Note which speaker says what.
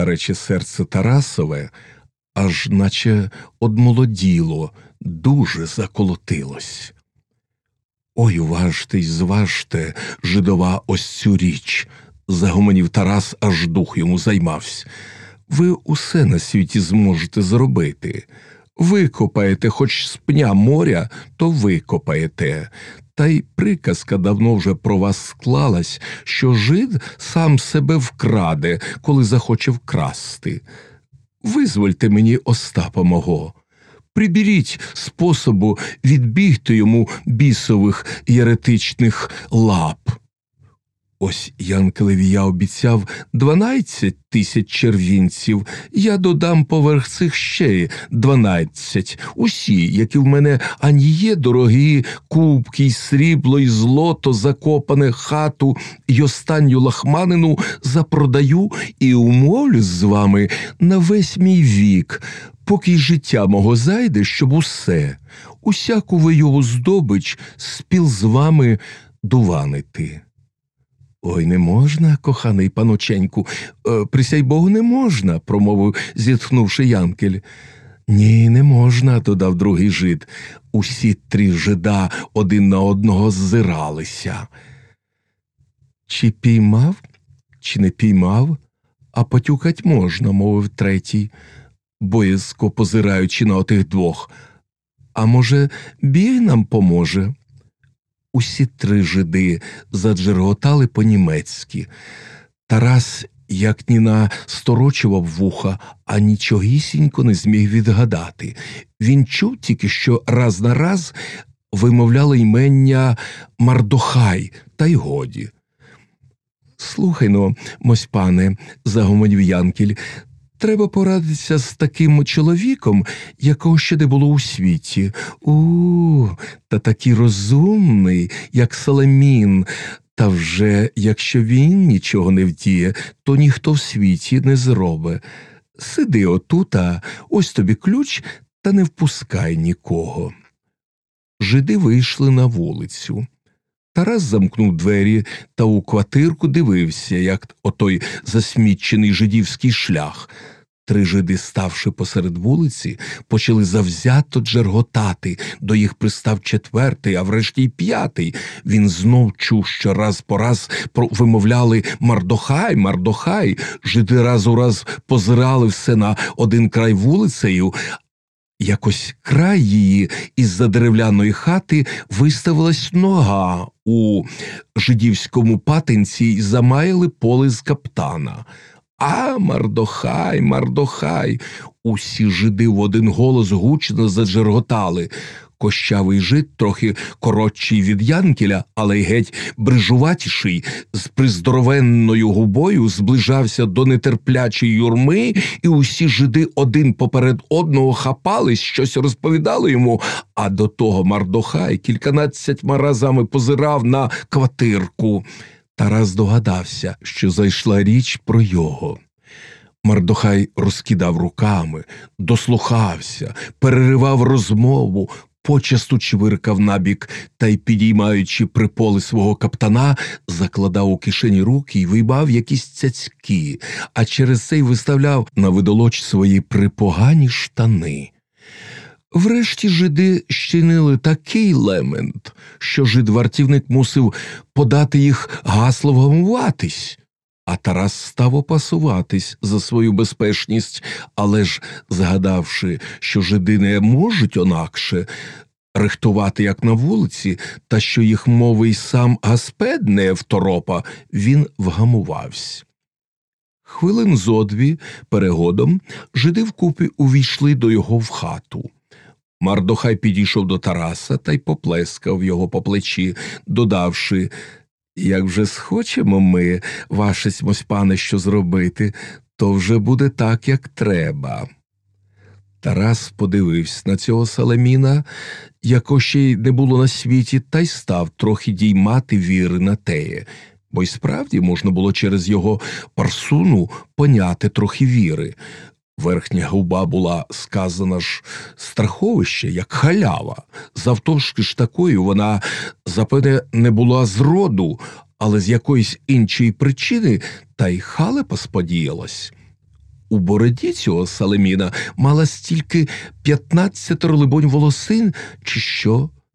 Speaker 1: Старече серце Тарасове, аж наче одмолоділо, дуже заколотилось. Ой, уважте й зважте, жидова, ось цю річ, загомонів Тарас, аж дух йому займався. Ви усе на світі зможете зробити. Викопаєте хоч з пня моря, то викопаєте. Та й приказка давно вже про вас склалась, що жид сам себе вкраде, коли захоче вкрасти. Визвольте мені Остапа мого. Приберіть способу відбігти йому бісових єретичних лап. Ось Янкелеві я обіцяв дванадцять тисяч червінців, я додам поверх цих ще дванадцять. Усі, які в мене ані є дорогі, кубки, й срібло, й злото, закопане хату, й останню лахманину запродаю і умовлюсь з вами на весь мій вік, поки й життя мого зайде, щоб усе, усяку вийову здобич спіл з вами дуванити. Ой, не можна, коханий паноченьку, е, присяй Богу, не можна, промовив, зітхнувши Янкель. Ні, не можна, додав другий жид. Усі три жида один на одного ззиралися. Чи піймав, чи не піймав, а потюкать можна, мовив третій, боязко позираючи на отих двох. А може, біг нам поможе? Усі три жиди заджерготали по-німецьки. Тарас, як ні насторочував вуха, а нічогісінько не зміг відгадати. Він чув тільки, що раз на раз вимовляли ймення Мардохай, та й годі. Слухай но, мось пане, загомонів Янкель, Треба порадитися з таким чоловіком, якого ще не було у світі. У, та такий розумний, як Саламін. Та вже якщо він нічого не вдіє, то ніхто в світі не зробить. Сиди отута, ось тобі ключ, та не впускай нікого. Жиди вийшли на вулицю. Тарас замкнув двері та у квартирку дивився, як отой засмічений жидівський шлях. Три жиди, ставши посеред вулиці, почали завзято джерготати, до їх пристав четвертий, а врешті й п'ятий. Він знов чув, що раз по раз вимовляли Мардохай, Мардохай. Жиди раз у раз позирали все на один край вулицею, Якось край її із за деревляної хати виставилась нога у жидівському патинці й замаяли поле з каптана. А, Мардохай, Мардохай. Усі жиди в один голос гучно заджерготали. Кощавий жит, трохи коротший від Янкеля, але й геть брижуватіший, з приздоровенною губою зближався до нетерплячої юрми, і усі жиди один поперед одного хапались, щось розповідали йому. А до того Мардохай кільканадцятьма разами позирав на квартирку. Тарас догадався, що зайшла річ про його. Мардохай розкидав руками, дослухався, переривав розмову, почасту чвиркав набік та й, підіймаючи приполи свого каптана, закладав у кишені руки і вийбав якісь цяцьки, а через це й виставляв на видолоч свої припогані штани. Врешті жиди щинили такий лемент, що жид-вартівник мусив подати їх гасло вгамуватись, а Тарас став опасуватись за свою безпечність, але ж, згадавши, що жиди не можуть онакше рихтувати, як на вулиці, та що їх мовий сам Гаспед не второпа, він вгамувався. Хвилин зо дві перегодом жиди вкупі увійшли до його в хату. Мардохай підійшов до Тараса та й поплескав його по плечі, додавши як вже схочемо ми, вашесьмось, пане, що зробити, то вже буде так, як треба. Тарас подивився на цього Саламіна, якого ще й не було на світі, та й став трохи діймати віри на теє, бо й справді можна було через його парсуну поняти трохи віри. Верхня губа була сказана ж страховище, як халява. Завтовшки ж такою вона, запевне, не була зроду, але з якоїсь іншої причини та й халепа сподіялась. у бороді цього Салеміна мала стільки п'ятнадцятеро, либонь, волосин, чи що?